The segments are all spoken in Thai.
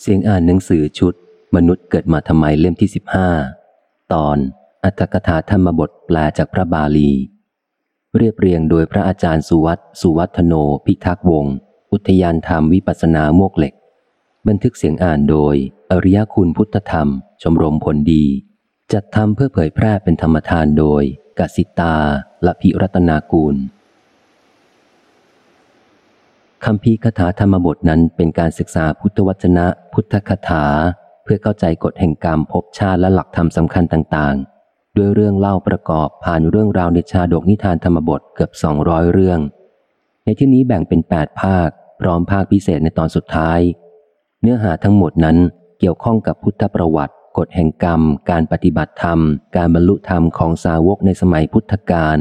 เสียงอ่านหนังสือชุด มนุษย์เกิดมาทำไมเล่มที่สิบห้าตอนอัตถกถาธรรมบทแปลจากพระบาลี เรียบเรียงโดยพระอาจารย์สุวัตสุวัฒโนพิทักษ์วงศ์อุทยานธรรมวิปัสนามวกเหล็ก บันทึกเสียงอ่านโดย อริยคุณพุทธธรรม ชมรมผลดี จัดทำเพื่อเผยแพร่เป็นธรรมทานโดยกสิตาละพิรัตนากูล คำพีคาถาธรรมบทนั้นเป็นการศึกษาพุทธวจนะ พุทธคาถา เพื่อเข้าใจกฎแห่งกรรมภพชาติและหลักธรรมสำคัญต่างๆ ด้วยเรื่องเล่าประกอบผ่านเรื่องราวในชาดกนิทานธรรมบทเกือบสองร้อยเรื่อง ในที่นี้แบ่งเป็นแปดภาค พร้อมภาคพิเศษในตอนสุดท้าย เนื้อหาทั้งหมดนั้นเกี่ยวข้องกับพุทธประวัติ กฎแห่งกรรม การปฏิบัติธรรม การบรรลุธรรมของสาวกในสมัยพุทธกาล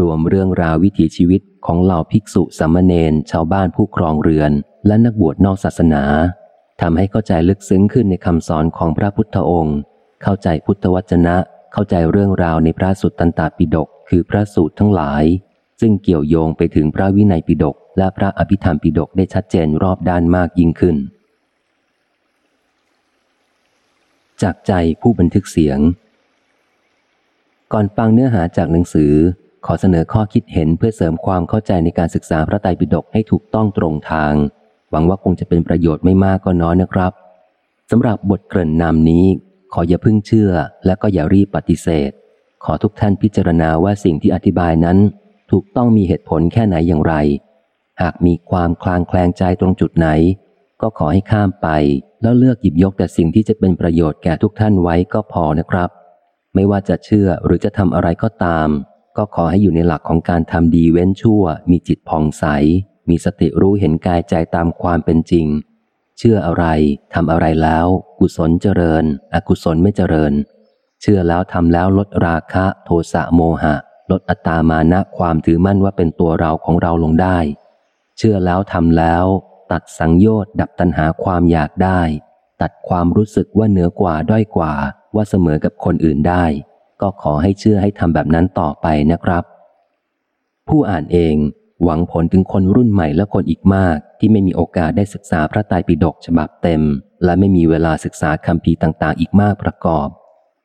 รวมเรื่องราววิถีชีวิตของเหล่าภิกษุสามเณรชาวบ้านผู้ครองเรือน และนักบวชนอกศาสนาทำให้เข้าใจลึกซึ้งขึ้นในคำสอนของพระพุทธองค์ เข้าใจพุทธวจนะ เข้าใจเรื่องราวในพระสุตตันตปิฎกคือพระสูตรทั้งหลาย ซึ่งเกี่ยวโยงไปถึงพระวินัยปิฎกและพระอภิธรรมปิฎกได้ชัดเจนรอบด้านมากยิ่งขึ้น จากใจผู้บันทึกเสียง ก่อนฟังเนื้อหาจากหนังสือ ขอเสนอข้อคิดเห็นเพื่อเสริมความเข้าใจในการศึกษาพระไตรปิฎกให้ถูกต้องตรงทาง หวังว่าคงจะเป็นประโยชน์ไม่มากก็น้อยนะครับสำหรับบทเกริ่นนำนี้ ขออย่าพึ่งเชื่อ และก็อย่ารีบปฏิเสธ ขอทุกท่านพิจารณาว่าสิ่งที่อธิบายนั้น ถูกต้องมีเหตุผลแค่ไหนอย่างไร หากมีความคลางแคลงใจตรงจุดไหน ก็ขอให้ข้ามไป แล้วเลือกหยิบยกแต่สิ่งที่จะเป็นประโยชน์แก่ทุกท่านไว้ก็พอนะครับ ไม่ว่าจะเชื่อหรือจะทำอะไรก็ตาม ก็ขอให้อยู่ในหลักของการทำดีเว้นชั่ว มีจิตผ่องใส มีสติรู้เห็นกายใจตามความเป็นจริง เชื่ออะไรทำอะไรแล้ว กุศลเจริญ อกุศลไม่เจริญ เชื่อแล้วทำแล้วลดราคะโทสะโมหะ ลดอัตามานะความถือมั่นว่าเป็นตัวเราของเราลงได้ เชื่อแล้วทำแล้ว ตัดสังโยชน์ดับตัณหาความอยากได้ ตัดความรู้สึกว่าเหนือกว่าด้อยกว่าว่าเสมอกับคนอื่นได้ ก็ขอให้เชื่อให้ทำแบบนั้นต่อไปนะครับ ผู้อ่านเองหวังผลถึงคนรุ่นใหม่และคนอีกมาก ที่ไม่มีโอกาสได้ศึกษาพระไตรปิฎกฉบับเต็ม และไม่มีเวลาศึกษาคำพีต่างๆ อีกมากประกอบ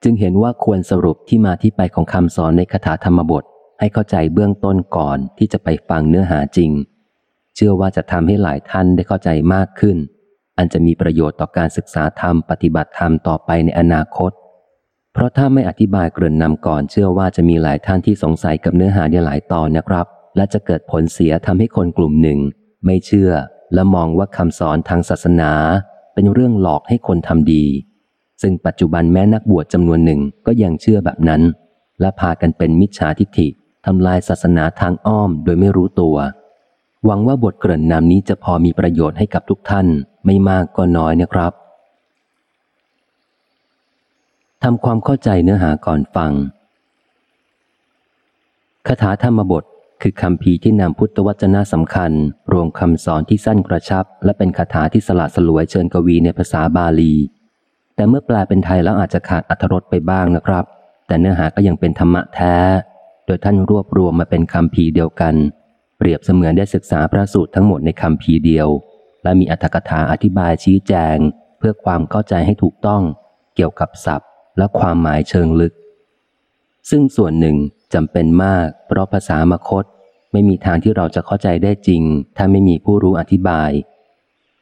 จึงเห็นว่าควรสรุปที่มาที่ไปของคำสอนในคาถาธรรมบท ให้เข้าใจเบื้องต้นก่อนที่จะไปฟังเนื้อหาจริง เชื่อว่าจะทำให้หลายท่านได้เข้าใจมากขึ้น อันจะมีประโยชน์ต่อการศึกษาธรรมปฏิบัติธรรมต่อไปในอนาคต ราะถ้าไม่อธิบายเกริ่นนำก่อนเชื่อว่าจะมีหลายท่านที่สงสัยกับเนื้อหาในหลายตอนนะครับ และจะเกิดผลเสียทำให้คนกลุ่มหนึ่ง ไม่เชื่อและมองว่าคำสอนทางศาสนา เป็นเรื่องหลอกให้คนทำดี ซึ่งปัจจุบันแม้นักบวชจำนวนหนึ่งก็ยังเชื่อแบบนั้น และพากันเป็นมิจฉาทิฏฐิทำลายศาสนาทางอ้อมโดยไม่รู้ตัว หวังว่าบทเกริ่นนำนี้จะพอมีประโยชน์ให้กับทุกท่านไม่มากก็น้อยนะครับ ทำความเข้าใจเนื้อหาก่อนฟังคาถาธรรมบทคือคำพีที่นำพุทธวจนะสำคัญ รวมคำสอนที่สั้นกระชับ และเป็นคาถาที่สละสลวยเชิญกวีในภาษาบาลี แต่เมื่อแปลเป็นไทยแล้วอาจจะขาดอัธรสไปบ้างนะครับ แต่เนื้อหาก็ยังเป็นธรรมะแท้ โดยท่านรวบรวมมาเป็นคำพีเดียวกัน เปรียบเสมือนได้ศึกษาพระสูตรทั้งหมดในคำพีเดียว และมีอัตถกถาอธิบายชี้แจง เพื่อความเข้าใจให้ถูกต้อง เกี่ยวกับศัพท์ และความหมายเชิงลึก ซึ่งส่วนหนึ่งจำเป็นมาก เพราะภาษามคต ไม่มีทางที่เราจะเข้าใจได้จริง ถ้าไม่มีผู้รู้อธิบาย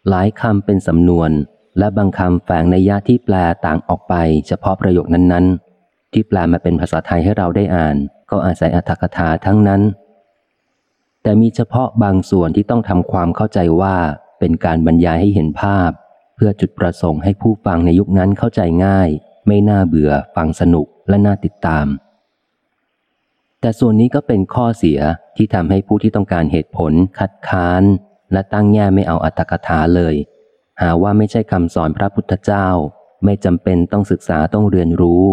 หลายคำเป็นสำนวน และบางคำแฝงในยะที่แปลต่างออกไป เฉพาะประโยคนั้นๆ ที่แปลมาเป็นภาษาไทยให้เราได้อ่าน ก็อาศัยอัธกถาทั้งนั้น แต่มีเฉพาะบางส่วนที่ต้องทำความเข้าใจว่าเป็นการบรรยายให้เห็นภาพ เพื่อจุดประสงค์ให้ผู้ฟังในยุคนั้นเข้าใจง่าย ไม่น่าเบื่อฟังสนุกและน่าติดตาม แต่ส่วนนี้ก็เป็นข้อเสียที่ทำให้ผู้ที่ต้องการเหตุผล คัดค้าน และตั้งแง่ไม่เอาอัตถกถาเลย หาว่าไม่ใช่คำสอนพระพุทธเจ้า ไม่จำเป็นต้องศึกษาต้องเรียนรู้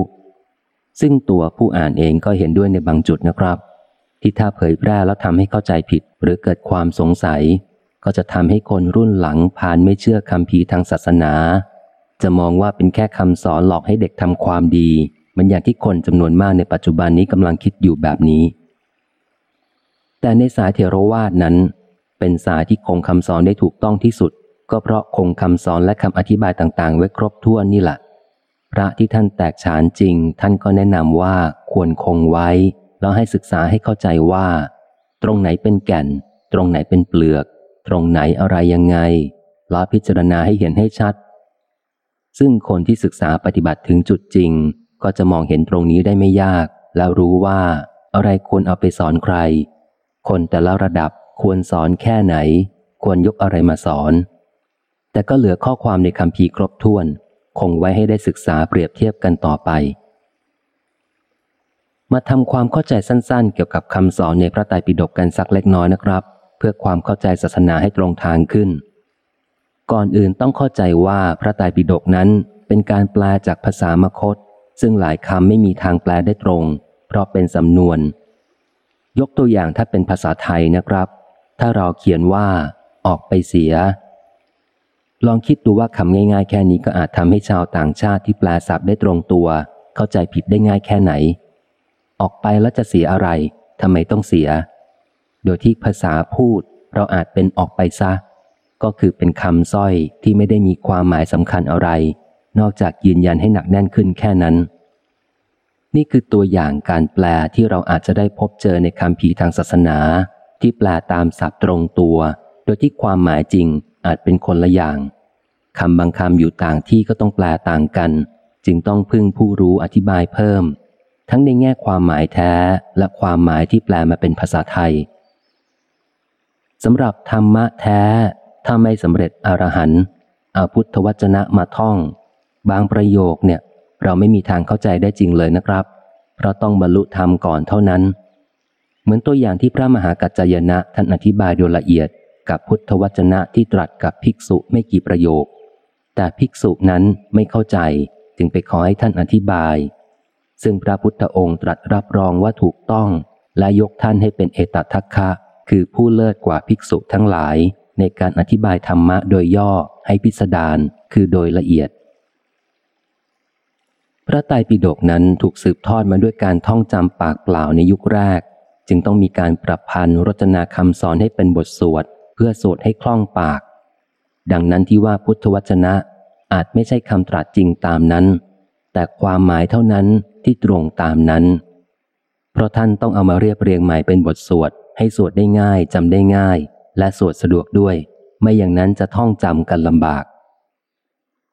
ซึ่งตัวผู้อ่านเองก็เห็นด้วยในบางจุดนะครับ ที่ถ้าเผยแพร่แล้วทำให้เข้าใจผิด หรือเกิดความสงสัย ก็จะทำให้คนรุ่นหลังผ่านไม่เชื่อคำพีทางศาสนา จะมองว่าเป็นแค่คำสอนหลอกให้เด็กทำความดี มันอย่างที่คนจำนวนมากในปัจจุบันนี้กำลังคิดอยู่แบบนี้ แต่ในสายเทรวาสนั้น เป็นสายที่คงคำสอนได้ถูกต้องที่สุด ก็เพราะคงคำสอนและคำอธิบายต่างๆ ไว้ครบถ้วนนี่แหละพระที่ท่านแตกฉานจริง ท่านก็แนะนำว่าควรคงไว้ แล้วให้ศึกษาให้เข้าใจว่า ตรงไหนเป็นแก่น ตรงไหนเป็นเปลือก ตรงไหนอะไรยังไงแล้วพิจารณาให้เห็นให้ชัด ซึ่งคนที่ศึกษาปฏิบัติถึงจุดจริง ก็จะมองเห็นตรงนี้ได้ไม่ยาก แล้วรู้ว่าอะไรควรเอาไปสอนใคร คนแต่ละระดับควรสอนแค่ไหน ควรยกอะไรมาสอน แต่ก็เหลือข้อความในคำพีครบถ้วน คงไว้ให้ได้ศึกษาเปรียบเทียบกันต่อไป มาทำความเข้าใจสั้นๆ เกี่ยวกับคำสอนในพระไตรปิฎกกันสักเล็กน้อยนะครับ เพื่อความเข้าใจศาสนาให้ตรงทางขึ้น ก่อนอื่นต้องเข้าใจว่าพระไตรปิฎกนั้นเป็นการแปลจากภาษามคต ซึ่งหลายคำไม่มีทางแปลได้ตรง เพราะเป็นสำนวน ยกตัวอย่างถ้าเป็นภาษาไทยนะครับ ถ้าเราเขียนว่า ออกไปเสีย ลองคิดดูว่าคำง่าย ๆ แค่นี้ก็อาจทำให้ชาวต่างชาติที่แปลศัพท์ได้ตรงตัว เข้าใจผิดได้ง่ายแค่ไหน ออกไปแล้วจะเสียอะไรทำไมต้องเสีย โดยที่ภาษาพูดเราอาจเป็นออกไปซะ ก็คือเป็นคำสร้อยที่ไม่ได้มีความหมายสำคัญอะไร นอกจากยืนยันให้หนักแน่นขึ้นแค่นั้น นี่คือตัวอย่างการแปลที่เราอาจจะได้พบเจอในคำพีทางศาสนา ที่แปลตามศัพท์ตรงตัว โดยที่ความหมายจริงอาจเป็นคนละอย่างคำบางคำอยู่ต่างที่ก็ต้องแปลต่างกัน จึงต้องพึ่งผู้รู้อธิบายเพิ่ม ทั้งในแง่ความหมายแท้และความหมายที่แปลมาเป็นภาษาไทยสำหรับธรรมะแท้ ถ้าไม่สำเร็จอรหันต์เอาพุทธวจนะมาท่อง บางประโยคเนี่ย เราไม่มีทางเข้าใจได้จริงเลยนะครับ เพราะต้องบรรลุธรรมก่อนเท่านั้น เหมือนตัวอย่างที่พระมหากัจจยนะท่านอธิบายโดยละเอียดกับพุทธวจนะที่ตรัสกับภิกษุไม่กี่ประโยค แต่ภิกษุนั้นไม่เข้าใจจึงไปขอให้ท่านอธิบาย ซึ่งพระพุทธองค์ตรัสรับรองว่าถูกต้องและยกท่านให้เป็นเอตทัคคะ คือผู้เลิศกว่าภิกษุทั้งหลาย ในการอธิบายธรรมะโดยย่อให้พิสดารคือโดยละเอียด พระไตรปิฎกนั้นถูกสืบทอดมาด้วยการท่องจำปากเปล่าในยุคแรก จึงต้องมีการปรับพันธ์รจนาคำสอนให้เป็นบทสวด เพื่อสวดให้คล่องปาก ดังนั้นที่ว่าพุทธวจนะอาจไม่ใช่คำตรัสจริงตามนั้น แต่ความหมายเท่านั้นที่ตรงตามนั้น เพราะท่านต้องเอามาเรียบเรียงใหม่เป็นบทสวดให้สวดได้ง่ายจำได้ง่าย และสวดสะดวกด้วย ไม่อย่างนั้นจะท่องจำกันลำบาก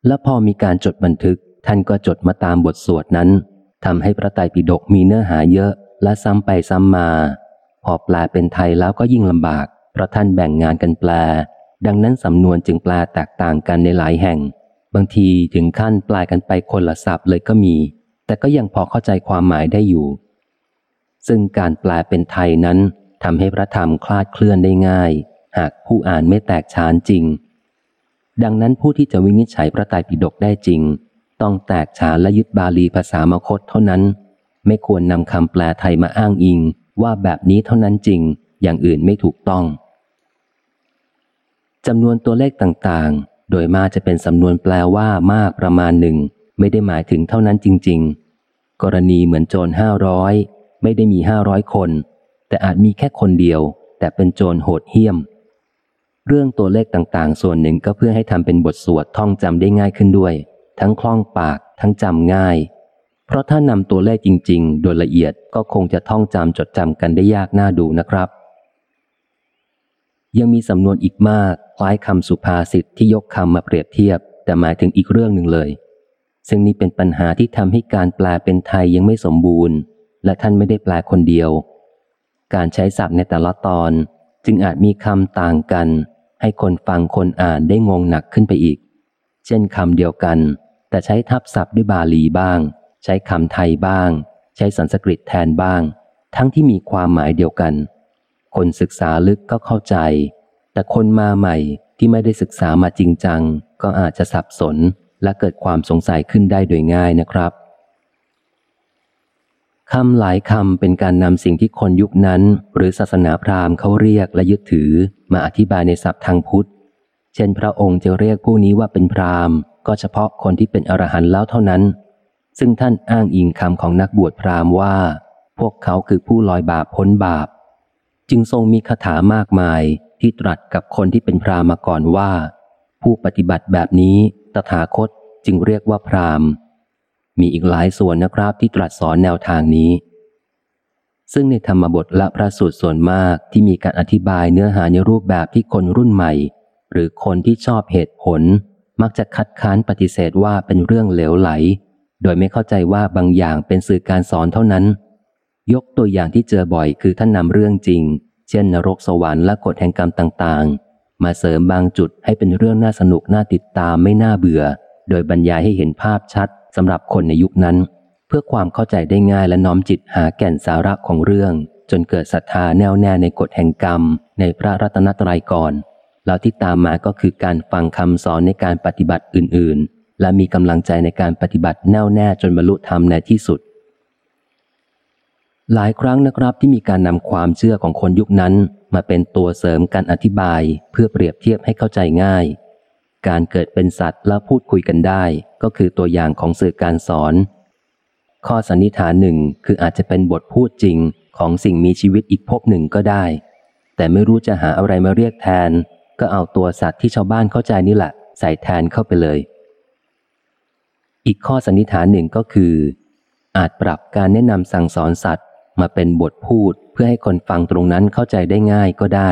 และพอมีการจดบันทึก ท่านก็จดมาตามบทสวดนั้นทำให้พระไตรปิฎกมีเนื้อหาเยอะและซ้ำไปซ้ำมา พอแปลเป็นไทยแล้วก็ยิ่งลำบาก เพราะท่านแบ่งงานกันแปล ดังนั้นสำนวนจึงแปลแตกต่างกันในหลายแห่ง บางทีถึงขั้นแปลกันไปคนละศัพท์เลยก็มี แต่ก็ยังพอเข้าใจความหมายได้อยู่ ซึ่งการแปลเป็นไทยนั้นทำให้พระธรรมคลาดเคลื่อนได้ง่าย หากผู้อ่านไม่แตกฉานจริง ดังนั้นผู้ที่จะวินิจฉัยพระไตรปิฎกได้จริง ต้องแตกฉานและยึดบาลีภาษามคตเท่านั้น ไม่ควรนำคำแปลไทยมาอ้างอิงว่าแบบนี้เท่านั้นจริง อย่างอื่นไม่ถูกต้องจำนวนตัวเลขต่างๆ โดยมากจะเป็นสำนวนแปลว่ามากประมาณหนึ่ง ไม่ได้หมายถึงเท่านั้นจริง ๆ กรณีเหมือนโจรห้าร้อยไม่ได้มีห้าร้อยคน แต่อาจมีแค่คนเดียว แต่เป็นโจรโหดเหี้ยม เรื่องตัวเลขต่างๆ ส่วนหนึ่งก็เพื่อให้ทำเป็นบทสวดท่องจำได้ง่ายขึ้นด้วย ทั้งคล่องปาก ทั้งจำง่าย เพราะถ้านำตัวเลขจริง ๆ โดยละเอียดก็คงจะท่องจำจดจำกันได้ยากน่าดูนะครับ ยังมีสำนวนอีกมากคล้ายคำสุภาษิตที่ยกคำมาเปรียบเทียบ แต่หมายถึงอีกเรื่องหนึ่งเลย ซึ่งนี่เป็นปัญหาที่ทำให้การแปลเป็นไทยยังไม่สมบูรณ์ และท่านไม่ได้แปลคนเดียว การใช้ศัพท์ในแต่ละตอนจึงอาจมีคำต่างกัน ให้คนฟังคนอ่านได้งงหนักขึ้นไปอีก เช่นคำเดียวกัน แต่ใช้ทับศัพท์ด้วยบาลีบ้าง ใช้คำไทยบ้าง ใช้สันสกฤตแทนบ้าง ทั้งที่มีความหมายเดียวกัน คนศึกษาลึกก็เข้าใจ แต่คนมาใหม่ที่ไม่ได้ศึกษามาจริงจัง ก็อาจจะสับสนและเกิดความสงสัยขึ้นได้โดยง่ายนะครับ คำหลายคำเป็นการนำสิ่งที่คนยุคนั้น หรือศาสนาพราหมณ์เขาเรียกและยึดถือ มาอธิบายในศัพท์ทางพุทธ เช่น พระองค์จะเรียกผู้นี้ว่าเป็นพราหมณ์ ก็เฉพาะคนที่เป็นอรหันต์แล้วเท่านั้น ซึ่งท่านอ้างอิงคำของนักบวชพราหมณ์ว่า พวกเขาคือผู้ลอยบาปพ้นบาป จึงทรงมีคาถามากมายที่ตรัสกับคนที่เป็นพราหมณ์มาก่อนว่า ผู้ปฏิบัติแบบนี้ตถาคตจึงเรียกว่าพราหม มีอีกหลายส่วนนะครับที่ตรัสสอนแนวทางนี้ ซึ่งในธรรมบทและพระสูตรส่วนมากที่มีการอธิบายเนื้อหาในรูปแบบที่คนรุ่นใหม่ หรือคนที่ชอบเหตุผล มักจะคัดค้านปฏิเสธว่าเป็นเรื่องเหลวไหล โดยไม่เข้าใจว่าบางอย่างเป็นสื่อการสอนเท่านั้น ยกตัวอย่างที่เจอบ่อยคือท่านนำเรื่องจริง เช่น นรกสวรรค์และกฎแห่งกรรมต่างๆ มาเสริมบางจุดให้เป็นเรื่องน่าสนุกน่าติดตามไม่น่าเบื่อ โดยบรรยายให้เห็นภาพชัด สำหรับคนในยุคนั้น เพื่อความเข้าใจได้ง่ายและน้อมจิตหาแก่นสาระของเรื่อง จนเกิดศรัทธาแน่วแน่ในกฎแห่งกรรม ในพระรัตนตรัยก่อนแล้วที่ตามมาก็คือการฟังคำสอนในการปฏิบัติอื่น ๆ และมีกำลังใจในการปฏิบัติแน่วแน่จนบรรลุธรรมในที่สุด หลายครั้งนะครับที่มีการนำความเชื่อของคนยุคนั้น มาเป็นตัวเสริมการอธิบายเพื่อเปรียบเทียบให้เข้าใจง่าย การเกิดเป็นสัตว์และพูดคุยกันได้ ก็คือตัวอย่างของสื่อการสอน ข้อสันนิษฐานหนึ่งคืออาจจะเป็นบทพูดจริงของสิ่งมีชีวิตอีกภพหนึ่งก็ได้ แต่ไม่รู้จะหาอะไรมาเรียกแทน ก็เอาตัวสัตว์ที่ชาวบ้านเข้าใจนี่แหละใส่แทนเข้าไปเลย อีกข้อสันนิษฐานหนึ่งก็คือ อาจปรับการแนะนำสั่งสอนสัตว์มาเป็นบทพูดเพื่อให้คนฟังตรงนั้นเข้าใจได้ง่ายก็ได้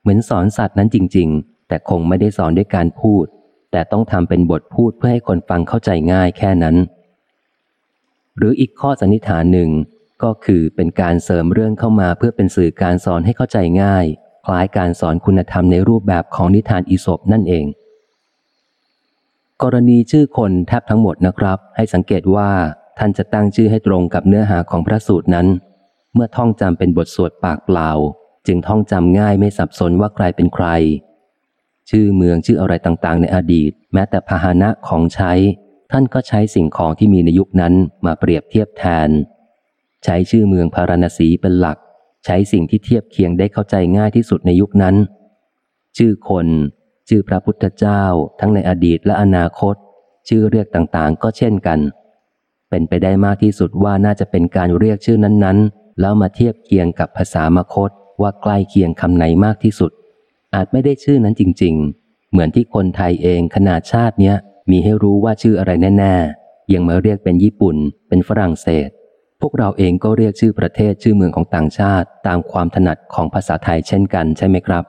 เหมือนสอนสัตว์นั้นจริง ๆ แต่คงไม่ได้สอนด้วยการพูด แต่ต้องทำเป็นบทพูดเพื่อให้คนฟังเข้าใจง่ายแค่นั้น หรืออีกข้อสันนิษฐานหนึ่งก็คือเป็นการเสริมเรื่องเข้ามาเพื่อเป็นสื่อการสอนให้เข้าใจง่าย คล้ายการสอนคุณธรรมในรูปแบบของนิทานอีสบนั่นเอง กรณีชื่อคนแทบทั้งหมดนะครับ ให้สังเกตว่าท่านจะตั้งชื่อให้ตรงกับเนื้อหาของพระสูตรนั้น เมื่อท่องจำเป็นบทสวดปากเปล่า จึงท่องจำง่ายไม่สับสนว่าใครเป็นใคร ชื่อเมืองชื่ออะไรต่างๆ ในอดีต แม้แต่พาหนะของใช้ ท่านก็ใช้สิ่งของที่มีในยุคนั้นมาเปรียบเทียบแทน ใช้ชื่อเมืองพาราณสีเป็นหลัก ใช้สิ่งที่เทียบเคียงได้เข้าใจง่ายที่สุดในยุคนั้น ชื่อคน ชื่อพระพุทธเจ้า ทั้งในอดีตและอนาคต ชื่อเรียกต่างๆ ก็เช่นกัน เป็นไปได้มากที่สุดว่าน่าจะเป็นการเรียกชื่อนั้นๆ แล้วมาเทียบเคียงกับภาษามคตว่าใกล้เคียงคำไหนมากที่สุด อาจไม่ได้ชื่อนั้นจริง ๆ เหมือนที่คนไทยเองขนาดชาติเนี้ยมีให้รู้ว่าชื่ออะไรแน่ๆยังมาเรียกเป็นญี่ปุ่น เป็นฝรั่งเศส พวกเราเองก็เรียกชื่อประเทศชื่อเมืองของต่างชาติ ตามความถนัดของภาษาไทยเช่นกันใช่ไหมครับ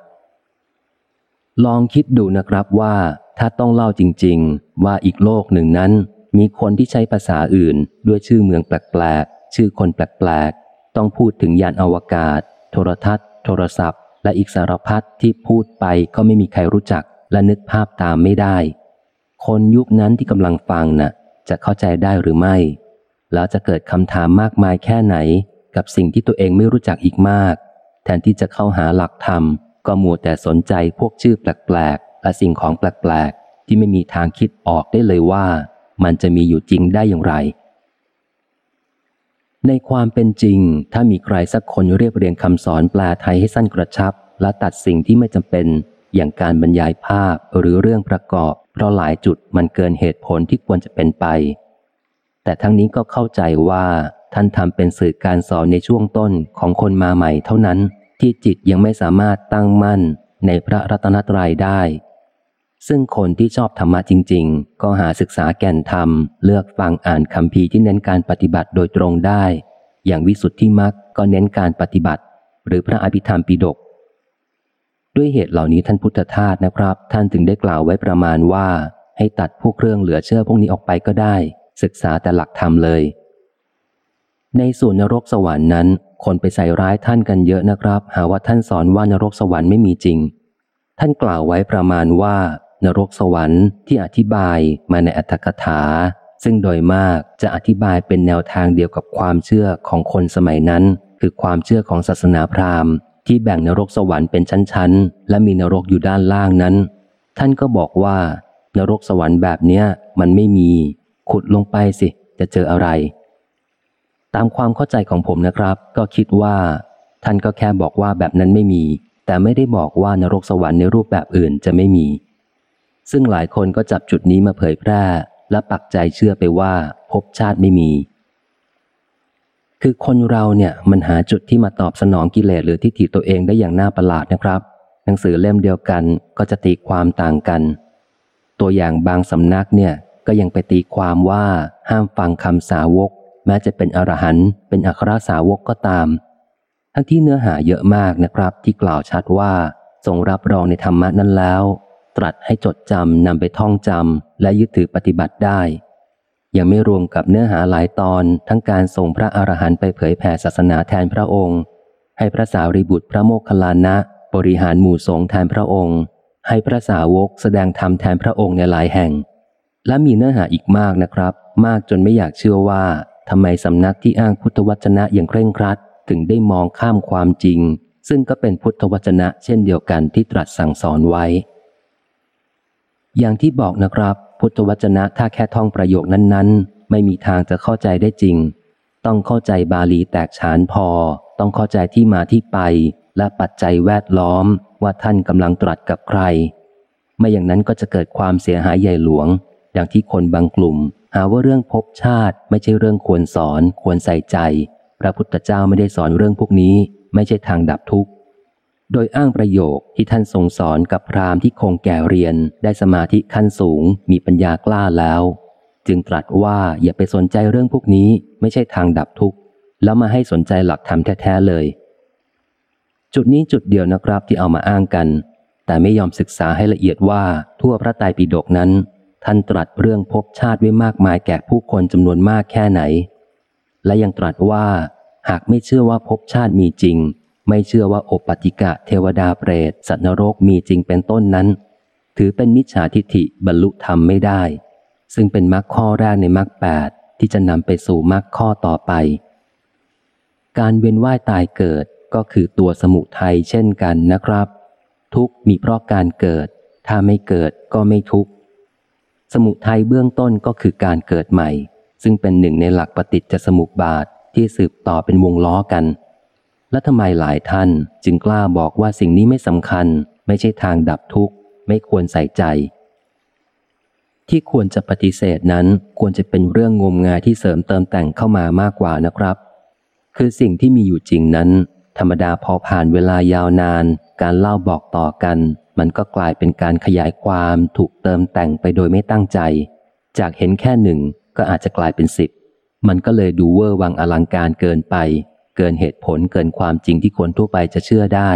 ลองคิดดูนะครับว่าถ้าต้องเล่าจริง ๆ ว่าอีกโลกหนึ่งนั้น มีคนที่ใช้ภาษาอื่น ด้วยชื่อเมืองแปลกๆชื่อคนแปลกๆต้องพูดถึงยานอวกาศ โทรทัศน์ โทรศัพท์ และอีกสารพัดที่พูดไปก็ไม่มีใครรู้จักและนึกภาพตามไม่ได้ คนยุคนั้นที่กำลังฟังนะ่ะ จะเข้าใจได้หรือไม่ แล้วจะเกิดคำถามมากมายแค่ไหน กับสิ่งที่ตัวเองไม่รู้จักอีกมาก แทนที่จะเข้าหาหลักธรรม ก็มัวแต่สนใจพวกชื่อแปลกๆและสิ่งของแปลกๆที่ไม่มีทางคิดออกได้เลยว่า มันจะมีอยู่จริงได้อย่างไร ในความเป็นจริง ถ้ามีใครสักคนเรียบเรียงคำสอนแปลไทยให้สั้นกระชับ และตัดสิ่งที่ไม่จำเป็น อย่างการบรรยายภาพหรือเรื่องประกอบ เพราะหลายจุดมันเกินเหตุผลที่ควรจะเป็นไป แต่ทั้งนี้ก็เข้าใจว่า ท่านทำเป็นสื่อการสอนในช่วงต้นของคนมาใหม่เท่านั้น ที่จิตยังไม่สามารถตั้งมั่นในพระรัตนตรัยได้ ซึ่งคนที่ชอบธรรมะจริง ๆ ก็หาศึกษาแก่นธรรม เลือกฟังอ่านคำพีที่เน้นการปฏิบัติโดยตรงได้ อย่างวิสุทธิมรรคก็เน้นการปฏิบัติ หรือพระอภิธรรมปิฎกด้วยเหตุเหล่านี้ท่านพุทธทาสนะครับ ท่านจึงได้กล่าวไว้ประมาณว่า ให้ตัดพวกเรื่องเหลือเชื่อพวกนี้ออกไปก็ได้ ศึกษาแต่หลักธรรมเลย ในส่วนนรกสวรรค์นั้น คนไปใส่ร้ายท่านกันเยอะนะครับ หาว่าท่านสอนว่านรกสวรรค์ไม่มีจริง ท่านกล่าวไว้ประมาณว่า นรกสวรรค์ที่อธิบายมาในอัตถกถา ซึ่งโดยมากจะอธิบายเป็นแนวทางเดียวกับความเชื่อของคนสมัยนั้น คือความเชื่อของศาสนาพราหมณ์ ที่แบ่งนรกสวรรค์เป็นชั้นๆ และมีนรกอยู่ด้านล่างนั้น ท่านก็บอกว่า นรกสวรรค์แบบเนี้ยมันไม่มี ขุดลงไปสิ จะเจออะไร ตามความเข้าใจของผมนะครับ ก็คิดว่า ท่านก็แค่บอกว่าแบบนั้นไม่มี แต่ไม่ได้บอกว่านรกสวรรค์ในรูปแบบอื่นจะไม่มี ซึ่งหลายคนก็จับจุดนี้มาเผยแพร่ และปักใจเชื่อไปว่าภพชาติไม่มี คือคนเราเนี่ยมันหาจุดที่มาตอบสนองกิเลสหรือทิฏฐิตัวเองได้อย่างน่าประหลาดนะครับ หนังสือเล่มเดียวกันก็จะตีความต่างกัน ตัวอย่างบางสำนักเนี่ยก็ยังไปตีความว่าห้ามฟังคำสาวก แม้จะเป็นอรหันต์เป็นอัครสาวกก็ตาม ทั้งที่เนื้อหาเยอะมากนะครับ ที่กล่าวชัดว่าทรงรับรองในธรรมะนั้นแล้ว ตรัสให้จดจำนำไปท่องจำและยึดถือปฏิบัติได้ ยังไม่รวมกับเนื้อหาหลายตอนทั้งการส่งพระอรหันต์ไปเผยแผ่ศาสนาแทนพระองค์ ให้พระสารีบุตรพระโมคคัลลานะ บริหารหมู่สงฆ์แทนพระองค์ ให้พระสาวกแสดงธรรมแทนพระองค์ในหลายแห่ง และมีเนื้อหาอีกมากนะครับ มากจนไม่อยากเชื่อว่าทำไมสำนักที่อ้างพุทธวจนะอย่างเคร่งครัด ถึงได้มองข้ามความจริง ซึ่งก็เป็นพุทธวจนะเช่นเดียวกันที่ตรัสสั่งสอนไว้ อย่างที่บอกนะครับ พุทธวจนะถ้าแค่ท่องประโยคนั้นๆ ไม่มีทางจะเข้าใจได้จริง ต้องเข้าใจบาลีแตกฉานพอ ต้องเข้าใจที่มาที่ไป และปัจจัยแวดล้อมว่าท่านกำลังตรัสกับใคร ไม่อย่างนั้นก็จะเกิดความเสียหายใหญ่หลวง อย่างที่คนบางกลุ่ม หาว่าเรื่องภพชาติ ไม่ใช่เรื่องควรสอน ควรใส่ใจ พระพุทธเจ้าไม่ได้สอนเรื่องพวกนี้ ไม่ใช่ทางดับทุกข์ โดยอ้างประโยคที่ท่านทรงสอนกับพราหมณ์ที่คงแก่เรียนได้สมาธิขั้นสูงมีปัญญากล้าแล้ว จึงตรัสว่าอย่าไปสนใจเรื่องพวกนี้ไม่ใช่ทางดับทุกข์ แล้วมาให้สนใจหลักธรรมแท้ ๆ เลย จุดนี้จุดเดียวนะครับที่เอามาอ้างกัน แต่ไม่ยอมศึกษาให้ละเอียดว่าทั่วพระไตรปิฎกนั้น ท่านตรัสเรื่องภพชาติไว้มากมายแก่ผู้คนจำนวนมากแค่ไหน และยังตรัสว่า หากไม่เชื่อว่าภพชาติมีจริง ไม่เชื่อว่าโอปติกะเทวดาเปรตสัตว์นรกมีจริงเป็นต้นนั้น ถือเป็นมิจฉาทิฏฐิบรรลุธรรมไม่ได้ ซึ่งเป็นมรรคข้อแรกในมรรคแปดที่จะนำไปสู่มรรคข้อต่อไป การเวียนว่ายตายเกิดก็คือตัวสมุทัยเช่นกันนะครับ ทุกมีเพราะการเกิด ถ้าไม่เกิดก็ไม่ทุกสมุทัยเบื้องต้นก็คือการเกิดใหม่ ซึ่งเป็นหนึ่งในหลักปฏิจจสมุปบาทที่สืบต่อเป็นวงล้อกัน และทำไมหลายท่านจึงกล้าบอกว่าสิ่งนี้ไม่สำคัญ ไม่ใช่ทางดับทุกข์ ไม่ควรใส่ใจ ที่ควรจะปฏิเสธนั้นควรจะเป็นเรื่องงมงายที่เสริมเติมแต่งเข้ามามากกว่านะครับ คือสิ่งที่มีอยู่จริงนั้น ธรรมดาพอผ่านเวลายาวนาน การเล่าบอกต่อกัน มันก็กลายเป็นการขยายความถูกเติมแต่งไปโดยไม่ตั้งใจ จากเห็นแค่หนึ่งก็อาจจะกลายเป็นสิบมันก็เลยดูเวอร์วังอลังการเกินไป เกินเหตุผลเกินความจริงที่คนทั่วไปจะเชื่อได้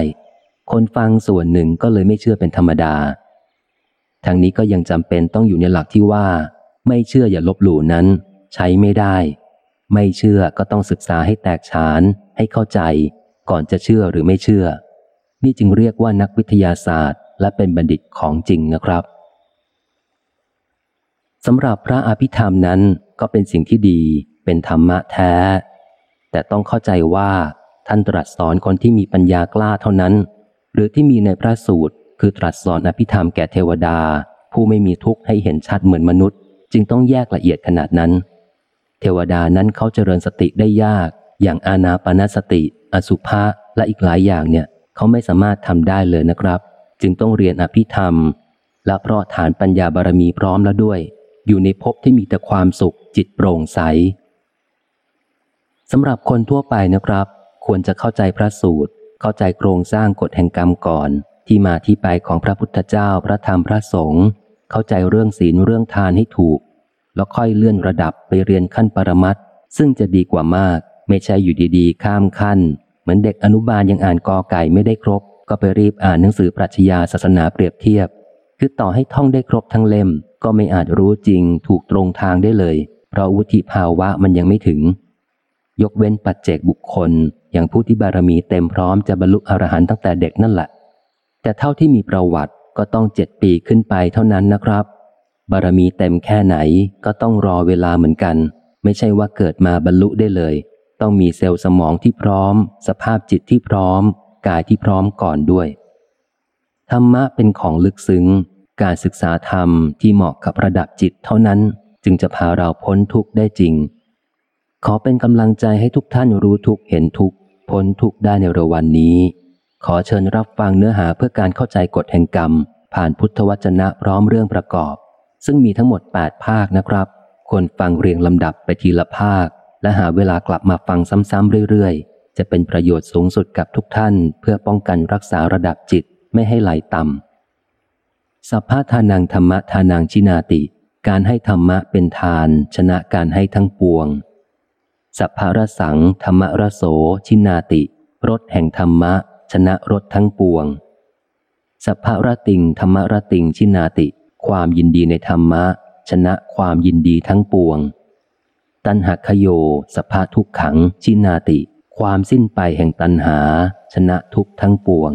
คนฟังส่วนหนึ่งก็เลยไม่เชื่อเป็นธรรมดาทางนี้ก็ยังจำเป็นต้องอยู่ในหลักที่ว่า ไม่เชื่ออย่าลบหลู่นั้น ใช้ไม่ได้ ไม่เชื่อก็ต้องศึกษาให้แตกฉาน ให้เข้าใจ ก่อนจะเชื่อหรือไม่เชื่อ นี่จึงเรียกว่านักวิทยาศาสตร์ และเป็นบัณฑิตของจริงนะครับสำหรับพระอภิธรรมนั้นก็เป็นสิ่งที่ดี เป็นธรรมะแท้ แต่ต้องเข้าใจว่าท่านตรัสสอนคนที่มีปัญญากล้าเท่านั้น หรือที่มีในพระสูตร คือตรัสสอนอภิธรรมแก่เทวดา ผู้ไม่มีทุกข์ให้เห็นชัดเหมือนมนุษย์ จึงต้องแยกละเอียดขนาดนั้น เทวดานั้นเขาเจริญสติได้ยาก อย่างอานาปนสติ อสุภะและอีกหลายอย่างเนี่ยเขาไม่สามารถทำได้เลยนะครับ จึงต้องเรียนอภิธรรม และเพราะฐานปัญญาบารมีพร้อมแล้วด้วย อยู่ในภพที่มีแต่ความสุขจิตโปร่งใส สำหรับคนทั่วไปนะครับ ควรจะเข้าใจพระสูตร เข้าใจโครงสร้างกฎแห่งกรรมก่อน ที่มาที่ไปของพระพุทธเจ้าพระธรรมพระสงฆ์เข้าใจเรื่องศีลเรื่องทานให้ถูก แล้วค่อยเลื่อนระดับไปเรียนขั้นปรมัตซึ่งจะดีกว่ามาก ไม่ใช่อยู่ดีๆ ข้ามขั้น เหมือนเด็กอนุบาลยังอ่านกอไก่ไม่ได้ครบ ก็ไปรีบอ่านหนังสือปรัชญาศาสนาเปรียบเทียบ คือต่อให้ท่องได้ครบทั้งเล่ม ก็ไม่อาจรู้จริงถูกตรงทางได้เลย เพราะวุฒิภาวะมันยังไม่ถึง ยกเว้นปัจเจกบุคคล อย่างผู้ที่บารมีเต็มพร้อมจะบรรลุอรหันต์ตั้งแต่เด็กนั่นแหละ แต่เท่าที่มีประวัติก็ต้องเจ็ดปีขึ้นไปเท่านั้นนะครับ บารมีเต็มแค่ไหนก็ต้องรอเวลาเหมือนกัน ไม่ใช่ว่าเกิดมาบรรลุได้เลย ต้องมีเซลล์สมองที่พร้อม สภาพจิตที่พร้อม กายที่พร้อมก่อนด้วย ธรรมะเป็นของลึกซึ้ง การศึกษาธรรมที่เหมาะกับระดับจิตเท่านั้น จึงจะพาเราพ้นทุกข์ได้จริง ขอเป็นกำลังใจให้ทุกท่านรู้ทุกเห็นทุกพ้นทุกได้ในระวันนี้ ขอเชิญรับฟังเนื้อหาเพื่อการเข้าใจกฎแห่งกรรม ผ่านพุทธวจนะพร้อมเรื่องประกอบ ซึ่งมีทั้งหมด 8 ภาคนะครับ ควรฟังเรียงลำดับไปทีละภาค และหาเวลากลับมาฟังซ้ำๆเรื่อยๆ จะเป็นประโยชน์สูงสุดกับทุกท่าน เพื่อป้องกันรักษาระดับจิตไม่ให้ไหลต่ำสสัพพะทานังธรรมะทานังชินาติ การให้ธรรมะเป็นทาน ชนะการให้ทั้งปวง สัพพะรสังธรรมรโสชินาติรสแห่งธรรมะ ชนะรสทั้งปวง สัพพะรติงธรรมรติงชินาติ ความยินดีในธรรมะ ชนะความยินดีทั้งปวง ตันหักขโยสภาทุกขัง ชินาติ ความสิ้นไปแห่งตันหา ชนะทุกทั้งปวง